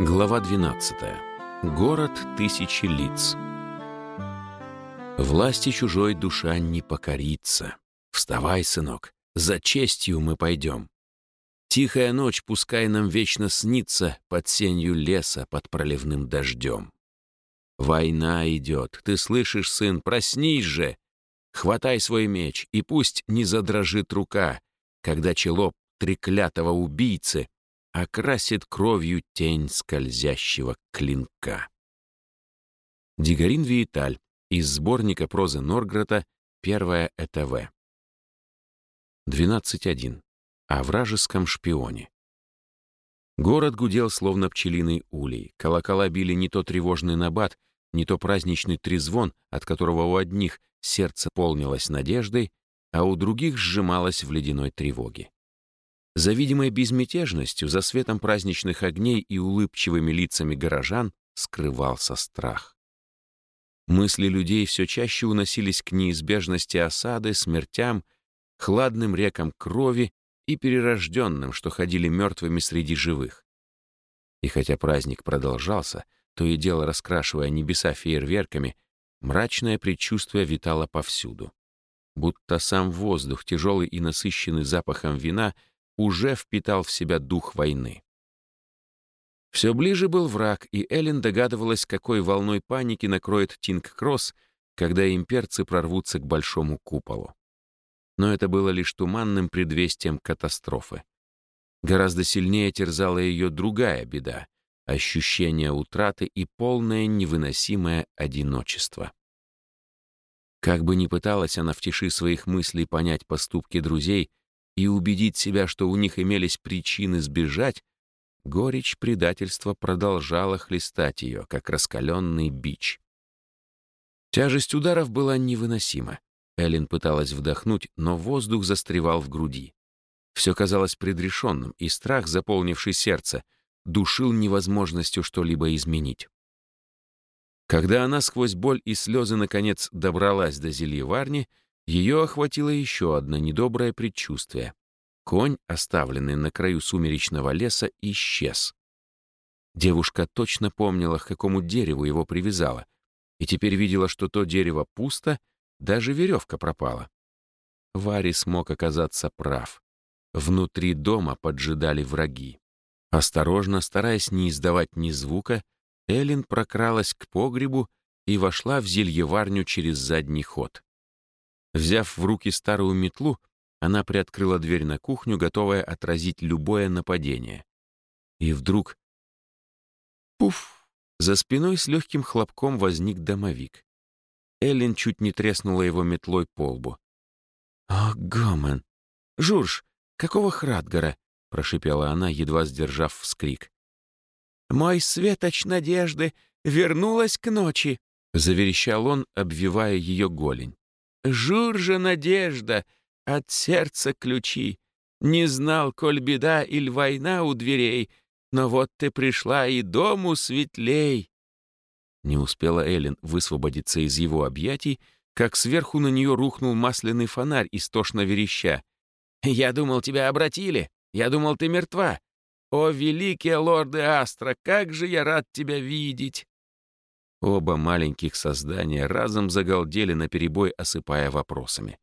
Глава 12. Город тысячи лиц. Власти чужой душа не покорится. Вставай, сынок, за честью мы пойдем. Тихая ночь пускай нам вечно снится под сенью леса, под проливным дождем. Война идет, ты слышишь, сын, проснись же. Хватай свой меч, и пусть не задрожит рука, когда чело треклятого убийцы окрасит кровью тень скользящего клинка. Дигарин Вииталь из сборника прозы Норгрета «Первое ЭТВ». 12.1. О вражеском шпионе. Город гудел, словно пчелиный улей. Колокола били не то тревожный набат, не то праздничный трезвон, от которого у одних сердце полнилось надеждой, а у других сжималось в ледяной тревоге. За видимой безмятежностью, за светом праздничных огней и улыбчивыми лицами горожан скрывался страх. Мысли людей все чаще уносились к неизбежности осады, смертям, хладным рекам крови и перерожденным, что ходили мертвыми среди живых. И хотя праздник продолжался, то и дело раскрашивая небеса фейерверками, мрачное предчувствие витало повсюду. Будто сам воздух, тяжелый и насыщенный запахом вина — уже впитал в себя дух войны. Все ближе был враг, и Эллен догадывалась, какой волной паники накроет Тинг-Кросс, когда имперцы прорвутся к большому куполу. Но это было лишь туманным предвестием катастрофы. Гораздо сильнее терзала ее другая беда — ощущение утраты и полное невыносимое одиночество. Как бы ни пыталась она в тиши своих мыслей понять поступки друзей, и убедить себя, что у них имелись причины сбежать, горечь предательства продолжала хлестать ее, как раскаленный бич. Тяжесть ударов была невыносима. Эллен пыталась вдохнуть, но воздух застревал в груди. Все казалось предрешенным, и страх, заполнивший сердце, душил невозможностью что-либо изменить. Когда она сквозь боль и слезы наконец добралась до зельеварни, ее охватило еще одно недоброе предчувствие. Конь, оставленный на краю сумеречного леса, исчез. Девушка точно помнила, к какому дереву его привязала, и теперь видела, что то дерево пусто, даже веревка пропала. Вари смог оказаться прав. Внутри дома поджидали враги. Осторожно, стараясь не издавать ни звука, Эллен прокралась к погребу и вошла в зельеварню через задний ход. Взяв в руки старую метлу, она приоткрыла дверь на кухню, готовая отразить любое нападение. И вдруг... Пуф! За спиной с легким хлопком возник домовик. Эллен чуть не треснула его метлой по лбу. «О, Гомен! Журж, какого Храдгара?» — прошипела она, едва сдержав вскрик. «Мой светоч надежды вернулась к ночи!» — заверещал он, обвивая ее голень. Журжа надежда, от сердца ключи. Не знал, коль беда или война у дверей, но вот ты пришла и дому светлей. Не успела Эллен высвободиться из его объятий, как сверху на нее рухнул масляный фонарь, истошно вереща. «Я думал, тебя обратили. Я думал, ты мертва. О, великие лорды Астра, как же я рад тебя видеть!» Оба маленьких создания разом загалдели наперебой, осыпая вопросами.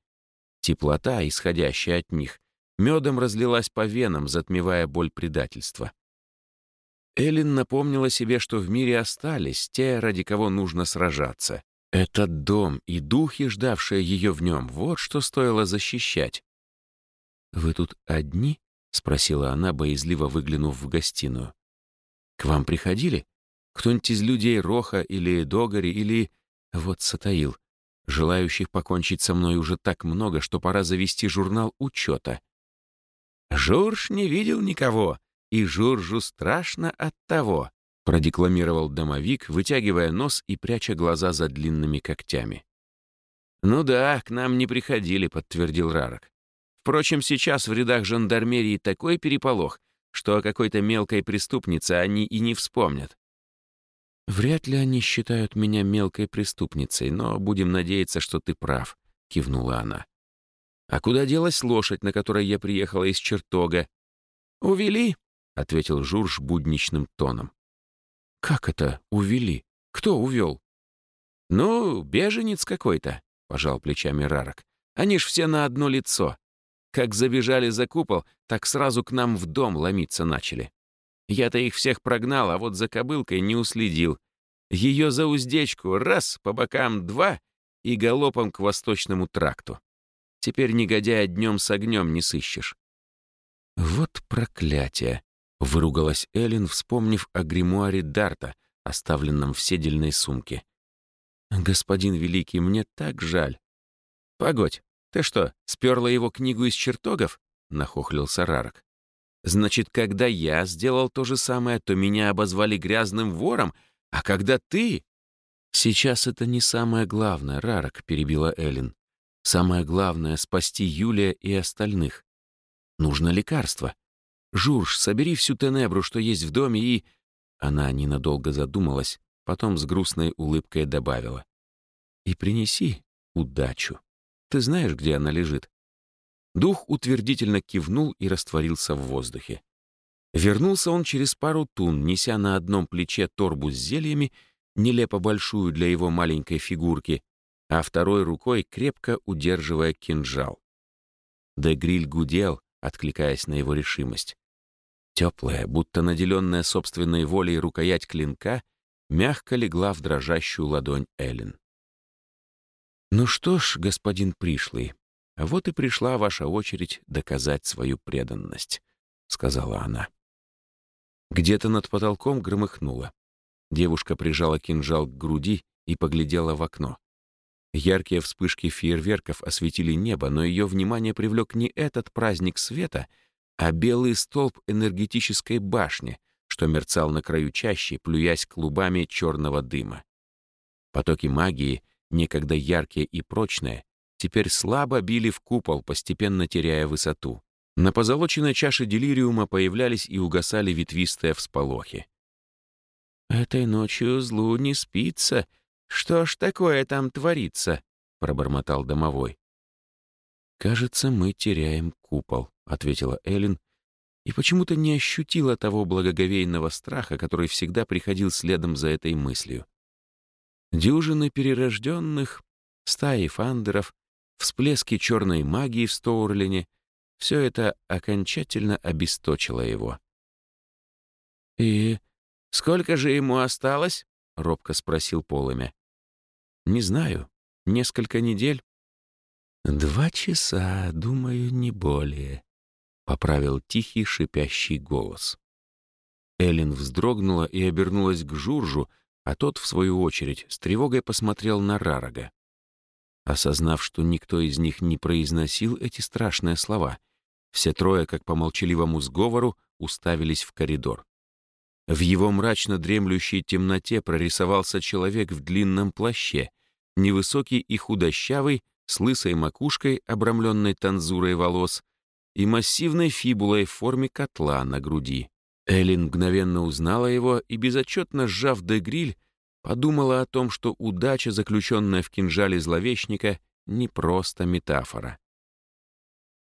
Теплота, исходящая от них, медом разлилась по венам, затмевая боль предательства. Эллен напомнила себе, что в мире остались те, ради кого нужно сражаться. Этот дом и духи, ждавшие ее в нем, вот что стоило защищать. «Вы тут одни?» — спросила она, боязливо выглянув в гостиную. «К вам приходили?» Кто-нибудь из людей Роха или Догори или... Вот Сатаил. Желающих покончить со мной уже так много, что пора завести журнал учета. «Журж не видел никого, и Журжу страшно от того», продекламировал домовик, вытягивая нос и пряча глаза за длинными когтями. «Ну да, к нам не приходили», — подтвердил Рарок. «Впрочем, сейчас в рядах жандармерии такой переполох, что о какой-то мелкой преступнице они и не вспомнят. «Вряд ли они считают меня мелкой преступницей, но будем надеяться, что ты прав», — кивнула она. «А куда делась лошадь, на которой я приехала из чертога?» «Увели. ответил Журж будничным тоном. «Как это увели? Кто увел?» «Ну, беженец какой-то», — пожал плечами Рарок. «Они ж все на одно лицо. Как забежали за купол, так сразу к нам в дом ломиться начали. Я-то их всех прогнал, а вот за кобылкой не уследил. Ее за уздечку раз, по бокам два и галопом к восточному тракту. Теперь негодяя днем с огнем не сыщешь. «Вот проклятие!» — выругалась Эллен, вспомнив о гримуаре Дарта, оставленном в седельной сумке. «Господин Великий, мне так жаль». «Погодь, ты что, сперла его книгу из чертогов?» — нахохлился Рарок. «Значит, когда я сделал то же самое, то меня обозвали грязным вором, а когда ты...» «Сейчас это не самое главное, Рарок», — перебила Эллен. «Самое главное — спасти Юлия и остальных. Нужно лекарство. Журж, собери всю тенебру, что есть в доме, и...» Она ненадолго задумалась, потом с грустной улыбкой добавила. «И принеси удачу. Ты знаешь, где она лежит?» Дух утвердительно кивнул и растворился в воздухе. Вернулся он через пару тун, неся на одном плече торбу с зельями, нелепо большую для его маленькой фигурки, а второй рукой крепко удерживая кинжал. Дегриль гудел, откликаясь на его решимость. Теплая, будто наделенная собственной волей рукоять клинка, мягко легла в дрожащую ладонь Эллен. «Ну что ж, господин пришлый, вот и пришла ваша очередь доказать свою преданность», — сказала она. Где-то над потолком громыхнуло. Девушка прижала кинжал к груди и поглядела в окно. Яркие вспышки фейерверков осветили небо, но ее внимание привлек не этот праздник света, а белый столб энергетической башни, что мерцал на краю чащи, плюясь клубами черного дыма. Потоки магии, некогда яркие и прочные, теперь слабо били в купол, постепенно теряя высоту. На позолоченной чаше делириума появлялись и угасали ветвистые всполохи. «Этой ночью злу не спится. Что ж такое там творится?» — пробормотал домовой. «Кажется, мы теряем купол», — ответила Эллен, и почему-то не ощутила того благоговейного страха, который всегда приходил следом за этой мыслью. Дюжины перерожденных, стаи фандеров, всплески черной магии в Стоурлине — все это окончательно обесточило его. «И «Сколько же ему осталось?» — робко спросил Полымя. «Не знаю. Несколько недель». «Два часа, думаю, не более», — поправил тихий шипящий голос. Эллен вздрогнула и обернулась к Журжу, а тот, в свою очередь, с тревогой посмотрел на Рарага. Осознав, что никто из них не произносил эти страшные слова, все трое, как по молчаливому сговору, уставились в коридор. В его мрачно дремлющей темноте прорисовался человек в длинном плаще, невысокий и худощавый, с лысой макушкой, обрамленной танзурой волос, и массивной фибулой в форме котла на груди. Эллин мгновенно узнала его и, безотчетно сжав дегриль, подумала о том, что удача, заключенная в кинжале зловещника, не просто метафора.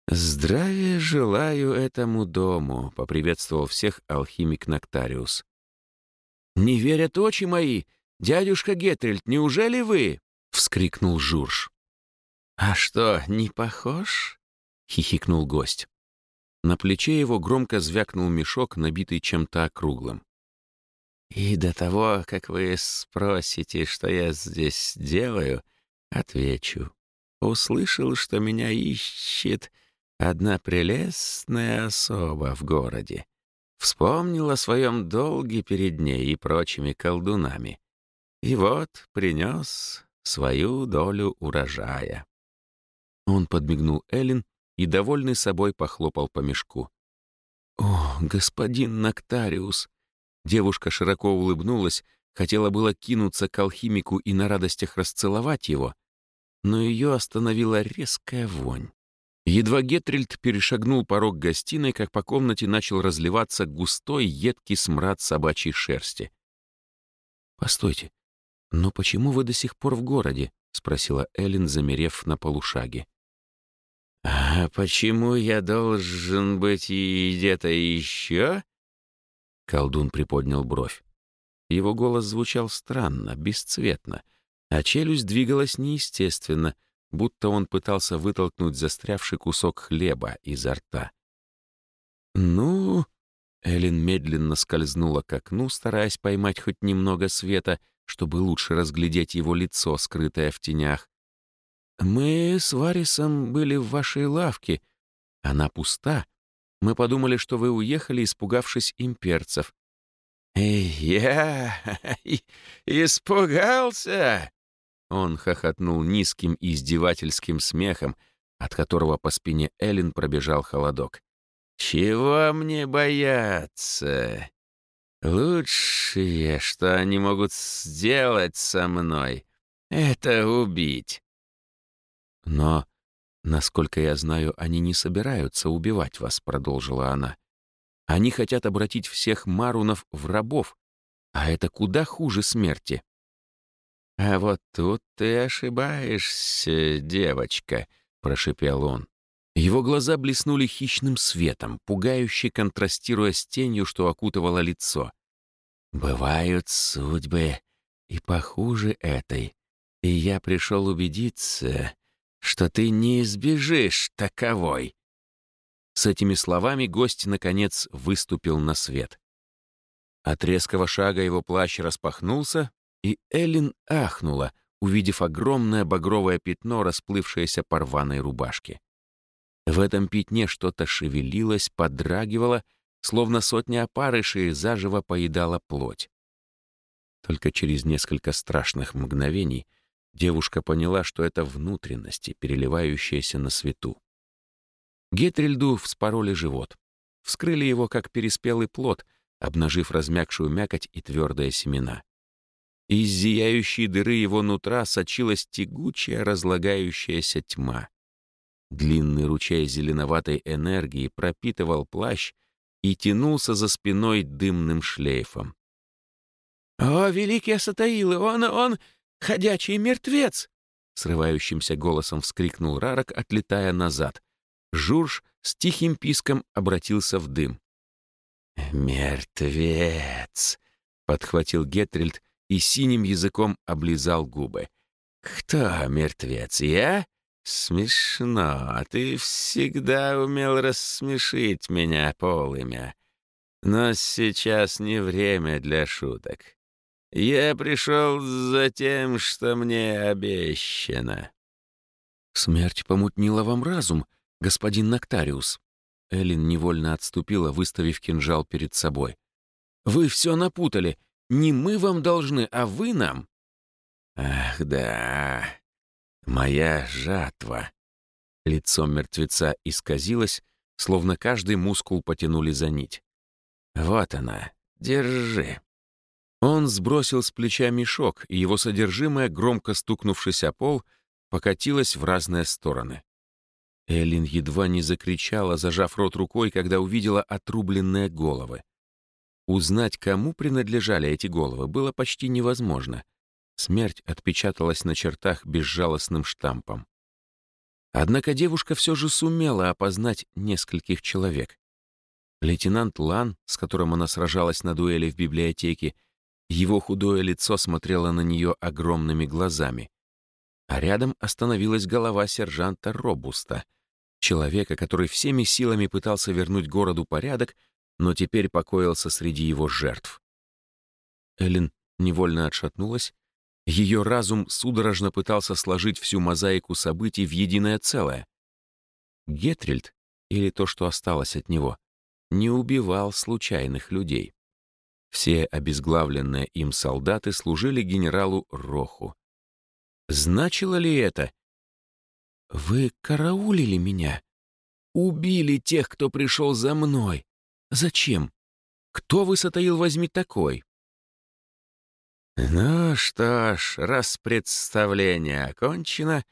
«Здравия желаю этому дому», — поприветствовал всех алхимик Ноктариус. «Не верят очи мои! Дядюшка Гетрельд, неужели вы?» — вскрикнул Журж. «А что, не похож?» — хихикнул гость. На плече его громко звякнул мешок, набитый чем-то округлым. «И до того, как вы спросите, что я здесь делаю, отвечу. Услышал, что меня ищет одна прелестная особа в городе. Вспомнил о своем долге перед ней и прочими колдунами. И вот принес свою долю урожая. Он подмигнул Эллен и, довольный собой, похлопал по мешку. «О, господин Ноктариус!» Девушка широко улыбнулась, хотела было кинуться к алхимику и на радостях расцеловать его, но ее остановила резкая вонь. Едва Гетрильд перешагнул порог гостиной, как по комнате начал разливаться густой, едкий смрад собачьей шерсти. «Постойте, но почему вы до сих пор в городе?» — спросила Эллен, замерев на полушаге. «А почему я должен быть где-то еще?» Колдун приподнял бровь. Его голос звучал странно, бесцветно, а челюсть двигалась неестественно, будто он пытался вытолкнуть застрявший кусок хлеба изо рта. «Ну...» — Эллен медленно скользнула к окну, стараясь поймать хоть немного света, чтобы лучше разглядеть его лицо, скрытое в тенях. «Мы с Варисом были в вашей лавке. Она пуста. Мы подумали, что вы уехали, испугавшись имперцев. «Я испугался!» Он хохотнул низким издевательским смехом, от которого по спине Эллен пробежал холодок. «Чего мне бояться? Лучшее, что они могут сделать со мной, это убить». «Но, насколько я знаю, они не собираются убивать вас», — продолжила она. Они хотят обратить всех марунов в рабов, а это куда хуже смерти. «А вот тут ты ошибаешься, девочка», — прошипел он. Его глаза блеснули хищным светом, пугающе контрастируя с тенью, что окутывало лицо. «Бывают судьбы и похуже этой, и я пришел убедиться, что ты не избежишь таковой». С этими словами гость, наконец, выступил на свет. От резкого шага его плащ распахнулся, и Эллен ахнула, увидев огромное багровое пятно, расплывшееся по рваной рубашке. В этом пятне что-то шевелилось, подрагивало, словно сотня опарышей заживо поедала плоть. Только через несколько страшных мгновений девушка поняла, что это внутренности, переливающиеся на свету. Гетрильду вспороли живот. Вскрыли его, как переспелый плод, обнажив размягшую мякоть и твердые семена. Из зияющей дыры его нутра сочилась тягучая, разлагающаяся тьма. Длинный ручей зеленоватой энергии пропитывал плащ и тянулся за спиной дымным шлейфом. «О, великий Асатаилы, он, он, ходячий мертвец!» Срывающимся голосом вскрикнул Рарок, отлетая назад. Журж с тихим писком обратился в дым. «Мертвец!» — подхватил Гетрильд и синим языком облизал губы. «Кто мертвец? Я? Смешно. Ты всегда умел рассмешить меня, полымя. Но сейчас не время для шуток. Я пришел за тем, что мне обещано». «Смерть помутнила вам разум», «Господин Ноктариус». Эллен невольно отступила, выставив кинжал перед собой. «Вы все напутали. Не мы вам должны, а вы нам». «Ах, да, моя жатва». Лицо мертвеца исказилось, словно каждый мускул потянули за нить. «Вот она, держи». Он сбросил с плеча мешок, и его содержимое, громко стукнувшись о пол, покатилось в разные стороны. Эллин едва не закричала, зажав рот рукой, когда увидела отрубленные головы. Узнать, кому принадлежали эти головы, было почти невозможно. Смерть отпечаталась на чертах безжалостным штампом. Однако девушка все же сумела опознать нескольких человек. Лейтенант Лан, с которым она сражалась на дуэли в библиотеке, его худое лицо смотрело на нее огромными глазами а рядом остановилась голова сержанта Робуста, человека, который всеми силами пытался вернуть городу порядок, но теперь покоился среди его жертв. Эллен невольно отшатнулась. Ее разум судорожно пытался сложить всю мозаику событий в единое целое. Гетрильд, или то, что осталось от него, не убивал случайных людей. Все обезглавленные им солдаты служили генералу Роху, Значило ли это? Вы караулили меня? Убили тех, кто пришел за мной. Зачем? Кто вы, сотаил, возьми такой? Ну что ж, раз представление окончено,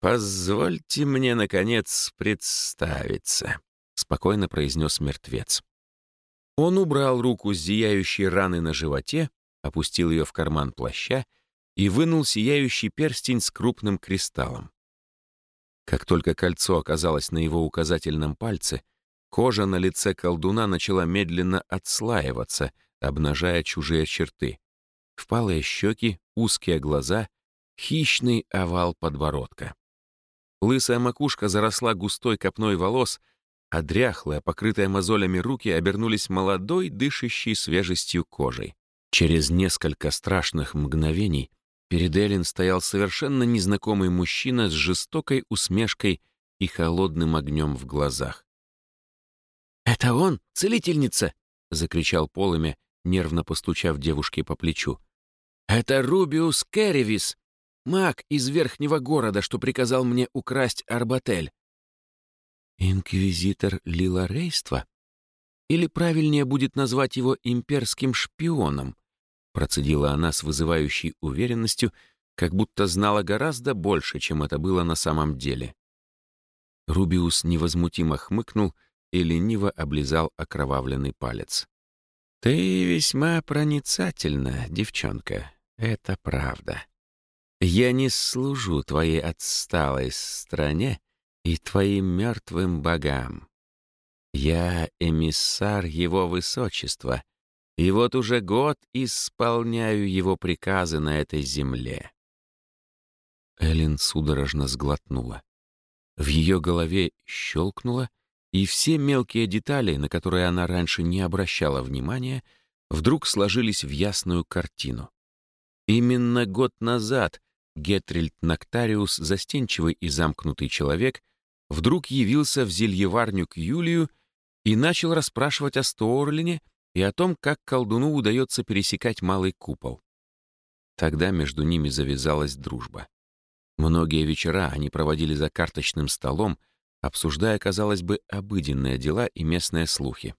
позвольте мне, наконец, представиться, — спокойно произнес мертвец. Он убрал руку с зияющей раны на животе, опустил ее в карман плаща и вынул сияющий перстень с крупным кристаллом. Как только кольцо оказалось на его указательном пальце, кожа на лице колдуна начала медленно отслаиваться, обнажая чужие черты. Впалые щеки, узкие глаза, хищный овал подбородка. Лысая макушка заросла густой копной волос, а дряхлые, покрытые мозолями руки обернулись молодой, дышащей свежестью кожей. Через несколько страшных мгновений перед Эллен стоял совершенно незнакомый мужчина с жестокой усмешкой и холодным огнем в глазах. «Это он, целительница!» — закричал Полыми, нервно постучав девушке по плечу. «Это Рубиус Керривис, маг из верхнего города, что приказал мне украсть Арбатель». «Инквизитор Лиларейства? Или правильнее будет назвать его имперским шпионом?» Процедила она с вызывающей уверенностью, как будто знала гораздо больше, чем это было на самом деле. Рубиус невозмутимо хмыкнул и лениво облизал окровавленный палец. «Ты весьма проницательна, девчонка, это правда. Я не служу твоей отсталой стране и твоим мертвым богам. Я эмиссар его высочества, и вот уже год исполняю его приказы на этой земле». Эллен судорожно сглотнула. В ее голове щелкнуло, и все мелкие детали, на которые она раньше не обращала внимания, вдруг сложились в ясную картину. Именно год назад Гетрильд Ноктариус, застенчивый и замкнутый человек, вдруг явился в зельеварню к Юлию и начал расспрашивать о Стоорлине и о том, как колдуну удается пересекать малый купол. Тогда между ними завязалась дружба. Многие вечера они проводили за карточным столом, обсуждая, казалось бы, обыденные дела и местные слухи.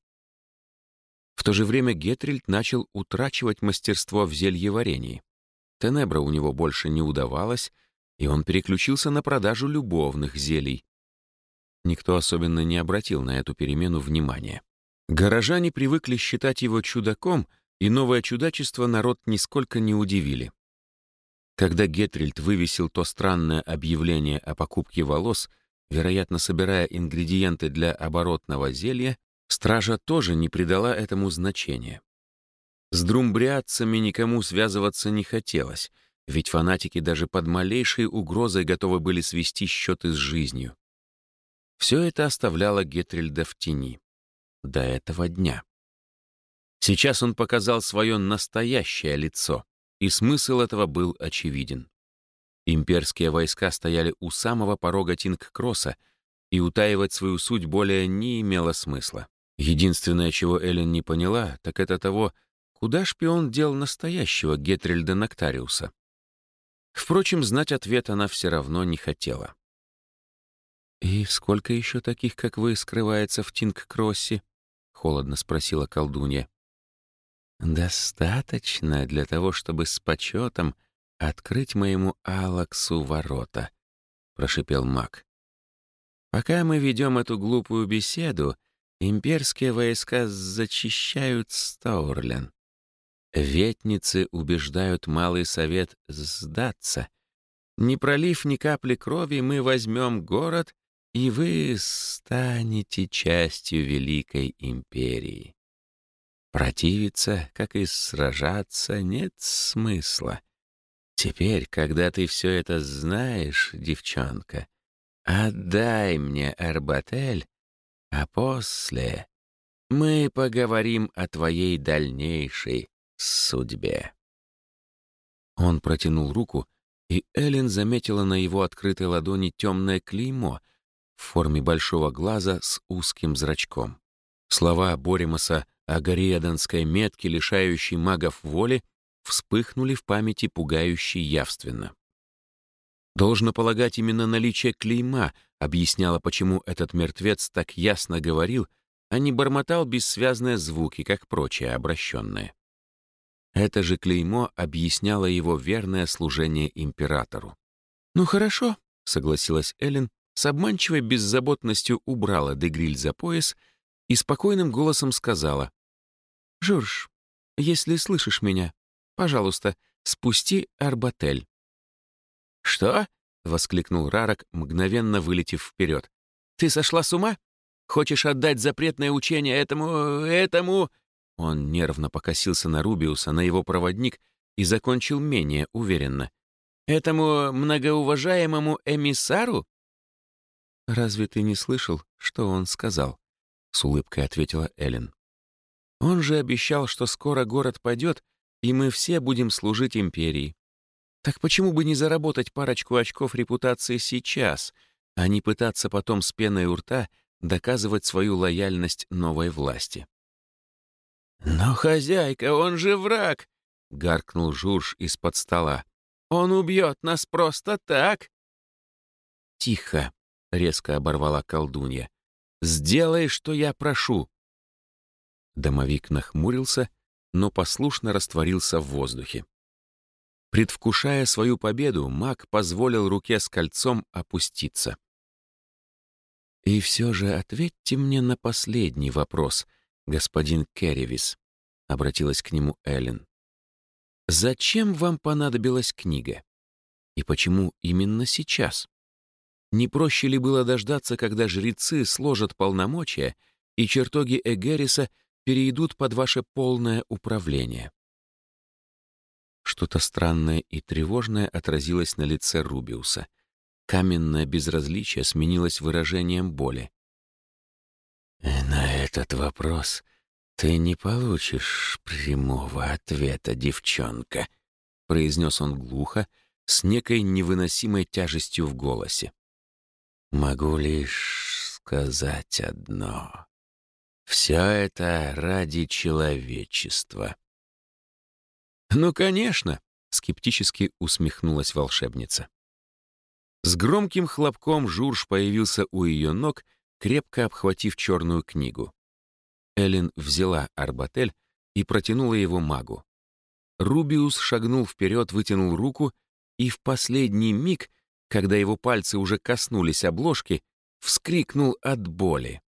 В то же время Гетрильд начал утрачивать мастерство в зельеварении. Тенебра у него больше не удавалось, и он переключился на продажу любовных зелий. Никто особенно не обратил на эту перемену внимания. Горожане привыкли считать его чудаком, и новое чудачество народ нисколько не удивили. Когда Гетрильд вывесил то странное объявление о покупке волос, вероятно, собирая ингредиенты для оборотного зелья, стража тоже не придала этому значения. С друмбриадцами никому связываться не хотелось, ведь фанатики даже под малейшей угрозой готовы были свести счеты с жизнью. Все это оставляло Гетрильда в тени. До этого дня. Сейчас он показал свое настоящее лицо, и смысл этого был очевиден. Имперские войска стояли у самого порога Тинг-Кросса, и утаивать свою суть более не имело смысла. Единственное, чего Эллен не поняла, так это того, куда шпион дел настоящего Гетрильда Ноктариуса. Впрочем, знать ответ она все равно не хотела. «И сколько еще таких, как вы, скрывается в Тинг-Кроссе?» — холодно спросила колдунья. «Достаточно для того, чтобы с почетом открыть моему Алаксу ворота», — прошипел маг. «Пока мы ведем эту глупую беседу, имперские войска зачищают Стаурлен. Ветницы убеждают Малый Совет сдаться. Не пролив ни капли крови, мы возьмем город, и вы станете частью Великой Империи. Противиться, как и сражаться, нет смысла. Теперь, когда ты все это знаешь, девчонка, отдай мне Арбатель, а после мы поговорим о твоей дальнейшей судьбе. Он протянул руку, и Эллен заметила на его открытой ладони темное клеймо в форме большого глаза с узким зрачком. Слова Боримаса о гориаданской метке, лишающей магов воли, вспыхнули в памяти пугающе явственно. Должно полагать, именно наличие клейма объясняло, почему этот мертвец так ясно говорил, а не бормотал бессвязные звуки, как прочие обращенные. Это же клеймо объясняло его верное служение императору. «Ну хорошо», — согласилась Эллен, с обманчивой беззаботностью убрала Дегриль за пояс и спокойным голосом сказала. «Жорж, если слышишь меня, Пожалуйста, спусти Арбатель». «Что?» — воскликнул Рарок, мгновенно вылетев вперед. «Ты сошла с ума? Хочешь отдать запретное учение этому... этому...» Он нервно покосился на Рубиуса, на его проводник и закончил менее уверенно. «Этому многоуважаемому эмиссару?» «Разве ты не слышал, что он сказал?» — с улыбкой ответила Эллен. «Он же обещал, что скоро город падет, и мы все будем служить империи. Так почему бы не заработать парочку очков репутации сейчас, а не пытаться потом с пеной у рта доказывать свою лояльность новой власти?» «Но, хозяйка, он же враг!» — гаркнул Журж из-под стола. «Он убьет нас просто так!» «Тихо!» — резко оборвала колдунья. «Сделай, что я прошу!» Домовик нахмурился, но послушно растворился в воздухе. Предвкушая свою победу, маг позволил руке с кольцом опуститься. «И все же ответьте мне на последний вопрос», господин Керривис», — обратилась к нему Эллен. «Зачем вам понадобилась книга? И почему именно сейчас? Не проще ли было дождаться, когда жрецы сложат полномочия, и чертоги Эгериса перейдут под ваше полное управление?» Что-то странное и тревожное отразилось на лице Рубиуса. Каменное безразличие сменилось выражением боли. «На этот вопрос ты не получишь прямого ответа, девчонка», — произнес он глухо, с некой невыносимой тяжестью в голосе. «Могу лишь сказать одно. Все это ради человечества». «Ну, конечно», — скептически усмехнулась волшебница. С громким хлопком Журж появился у ее ног — крепко обхватив черную книгу. Эллен взяла арбатель и протянула его магу. Рубиус шагнул вперед, вытянул руку, и в последний миг, когда его пальцы уже коснулись обложки, вскрикнул от боли.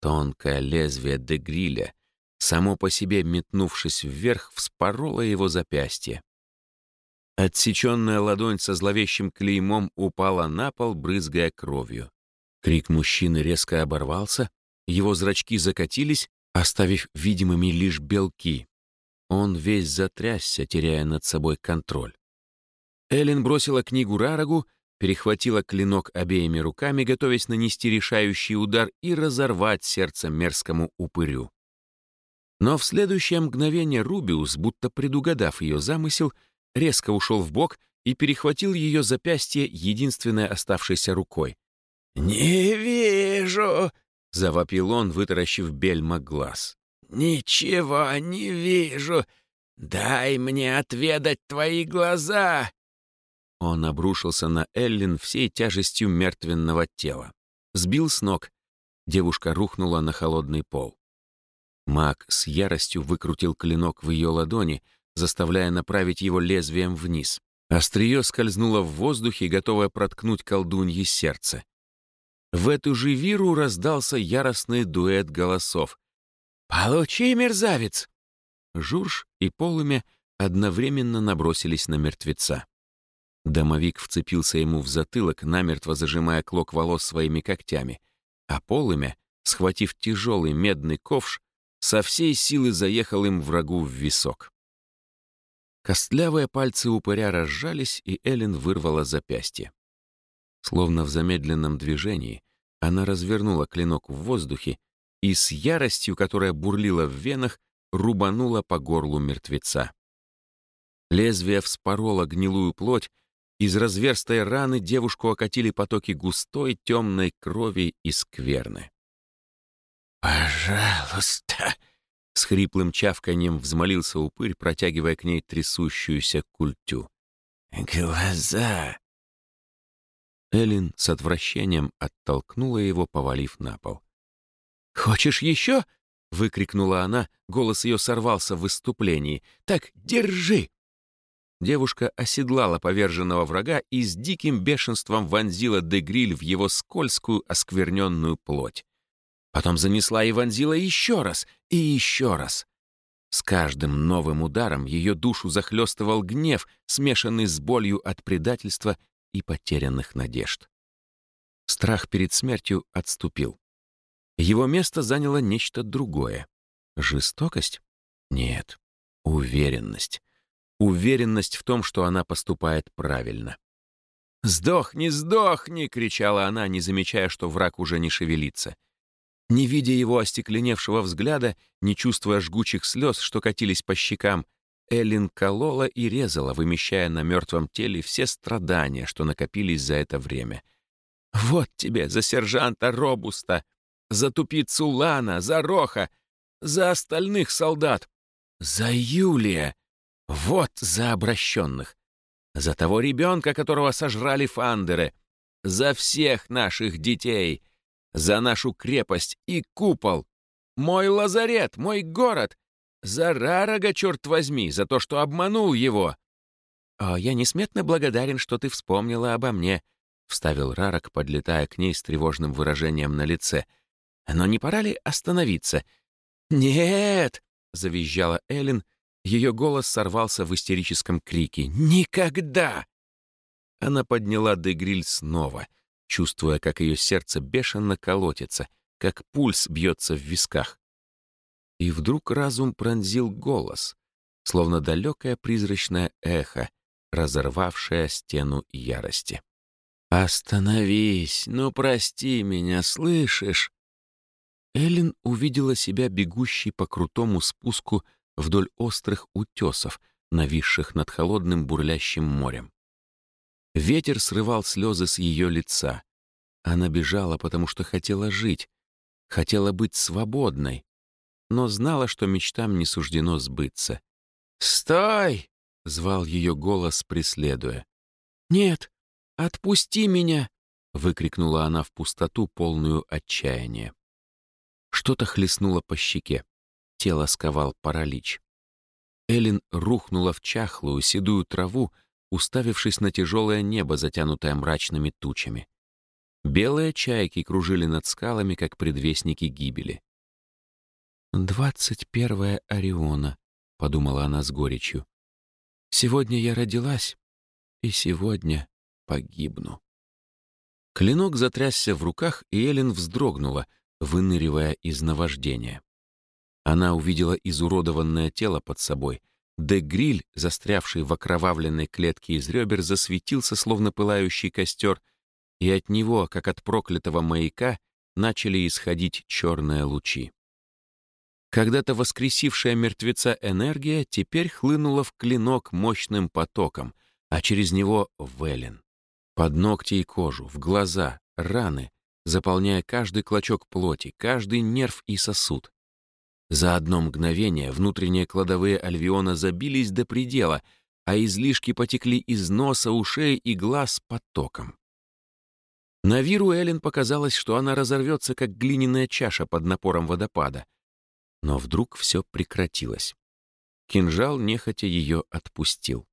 Тонкое лезвие дегриля, само по себе метнувшись вверх, вспороло его запястье. Отсеченная ладонь со зловещим клеймом упала на пол, брызгая кровью. Крик мужчины резко оборвался, его зрачки закатились, оставив видимыми лишь белки. Он весь затрясся, теряя над собой контроль. Эллен бросила книгу Рарагу, перехватила клинок обеими руками, готовясь нанести решающий удар и разорвать сердце мерзкому упырю. Но в следующее мгновение Рубиус, будто предугадав ее замысел, резко ушел в бок и перехватил ее запястье единственной оставшейся рукой. «Не вижу!» — завопил он, вытаращив бельма глаз. «Ничего не вижу! Дай мне отведать твои глаза!» Он обрушился на Эллин всей тяжестью мертвенного тела. Сбил с ног. Девушка рухнула на холодный пол. Маг с яростью выкрутил клинок в ее ладони, заставляя направить его лезвием вниз. Острие скользнуло в воздухе, готовое проткнуть колдунье сердце. В эту же виру раздался яростный дуэт голосов. «Получи, мерзавец!» Журж и Полымя одновременно набросились на мертвеца. Домовик вцепился ему в затылок, намертво зажимая клок волос своими когтями, а Полымя, схватив тяжелый медный ковш, со всей силы заехал им врагу в висок. Костлявые пальцы упыря разжались, и Эллен вырвала запястье. Словно в замедленном движении, она развернула клинок в воздухе и с яростью, которая бурлила в венах, рубанула по горлу мертвеца. Лезвие вспороло гнилую плоть, из разверстой раны девушку окатили потоки густой темной крови и скверны. «Пожалуйста!» — с хриплым чавканьем взмолился упырь, протягивая к ней трясущуюся культю. «Глаза! Эллин с отвращением оттолкнула его, повалив на пол. «Хочешь еще?» — выкрикнула она, голос ее сорвался в выступлении. «Так, держи!» Девушка оседлала поверженного врага и с диким бешенством вонзила Дегриль в его скользкую, оскверненную плоть. Потом занесла и вонзила еще раз, и еще раз. С каждым новым ударом ее душу захлестывал гнев, смешанный с болью от предательства и потерянных надежд. Страх перед смертью отступил. Его место заняло нечто другое. Жестокость? Нет. Уверенность. Уверенность в том, что она поступает правильно. «Сдохни, сдохни!» — кричала она, не замечая, что враг уже не шевелится. Не видя его остекленевшего взгляда, не чувствуя жгучих слез, что катились по щекам, Эллин колола и резала, вымещая на мертвом теле все страдания, что накопились за это время. «Вот тебе за сержанта Робуста, за тупицу Лана, за Роха, за остальных солдат, за Юлия, вот за обращенных, за того ребенка, которого сожрали фандеры, за всех наших детей, за нашу крепость и купол, мой лазарет, мой город, за Рарага, черт возьми, за то, что обманул его. «О, я несметно благодарен, что ты вспомнила обо мне», — вставил Рарак, подлетая к ней с тревожным выражением на лице. «Но не пора ли остановиться?» «Нет!» — завизжала Эллен. Ее голос сорвался в истерическом крике. «Никогда!» Она подняла Дегриль снова, чувствуя, как ее сердце бешено колотится, как пульс бьется в висках. И вдруг разум пронзил голос, словно далекое призрачное эхо, разорвавшее стену ярости. «Остановись! Ну, прости меня, слышишь?» Эллен увидела себя бегущей по крутому спуску вдоль острых утесов, нависших над холодным бурлящим морем. Ветер срывал слезы с ее лица. Она бежала, потому что хотела жить, хотела быть свободной, но знала, что мечтам не суждено сбыться. «Стой!» — звал ее голос, преследуя. «Нет, отпусти меня!» — выкрикнула она в пустоту, полную отчаяния. Что-то хлестнуло по щеке. Тело сковал паралич. Элин рухнула в чахлую, седую траву, уставившись на тяжелое небо, затянутое мрачными тучами. Белые чайки кружили над скалами, как предвестники гибели. «Двадцать первое Ориона», — подумала она с горечью. «Сегодня я родилась, и сегодня погибну». Клинок затрясся в руках, и Элин вздрогнула, выныривая из наваждения. Она увидела изуродованное тело под собой. Дегриль, застрявший в окровавленной клетке из ребер, засветился, словно пылающий костер, и от него, как от проклятого маяка, начали исходить черные лучи. Когда-то воскресившая мертвеца энергия теперь хлынула в клинок мощным потоком, а через него — в Эллен. Под ногти и кожу, в глаза, раны, заполняя каждый клочок плоти, каждый нерв и сосуд. За одно мгновение внутренние кладовые альвиона забились до предела, а излишки потекли из носа, ушей и глаз потоком. На Виру Эллен показалось, что она разорвется, как глиняная чаша под напором водопада — но вдруг все прекратилось. Кинжал нехотя ее отпустил.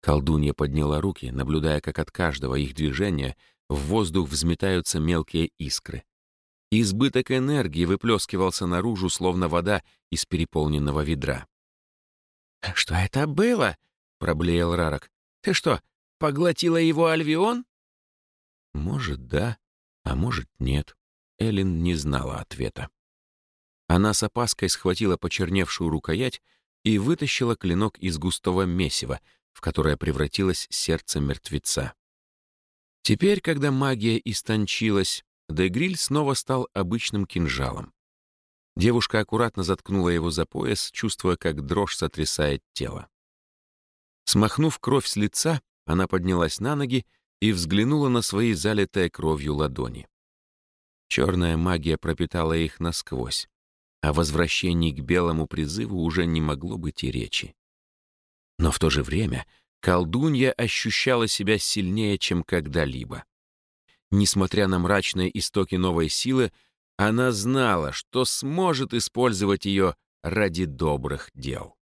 Колдунья подняла руки, наблюдая, как от каждого их движения в воздух взметаются мелкие искры. Избыток энергии выплескивался наружу, словно вода из переполненного ведра. «Что это было?» — проблеял Рарок. «Ты что, поглотила его Альвион?» «Может, да, а может, нет». Эллен не знала ответа. Она с опаской схватила почерневшую рукоять и вытащила клинок из густого месива, в которое превратилось сердце мертвеца. Теперь, когда магия истончилась, Дегриль снова стал обычным кинжалом. Девушка аккуратно заткнула его за пояс, чувствуя, как дрожь сотрясает тело. Смахнув кровь с лица, она поднялась на ноги и взглянула на свои залитые кровью ладони. Черная магия пропитала их насквозь. О возвращении к белому призыву уже не могло быть и речи. Но в то же время колдунья ощущала себя сильнее, чем когда-либо. Несмотря на мрачные истоки новой силы, она знала, что сможет использовать ее ради добрых дел.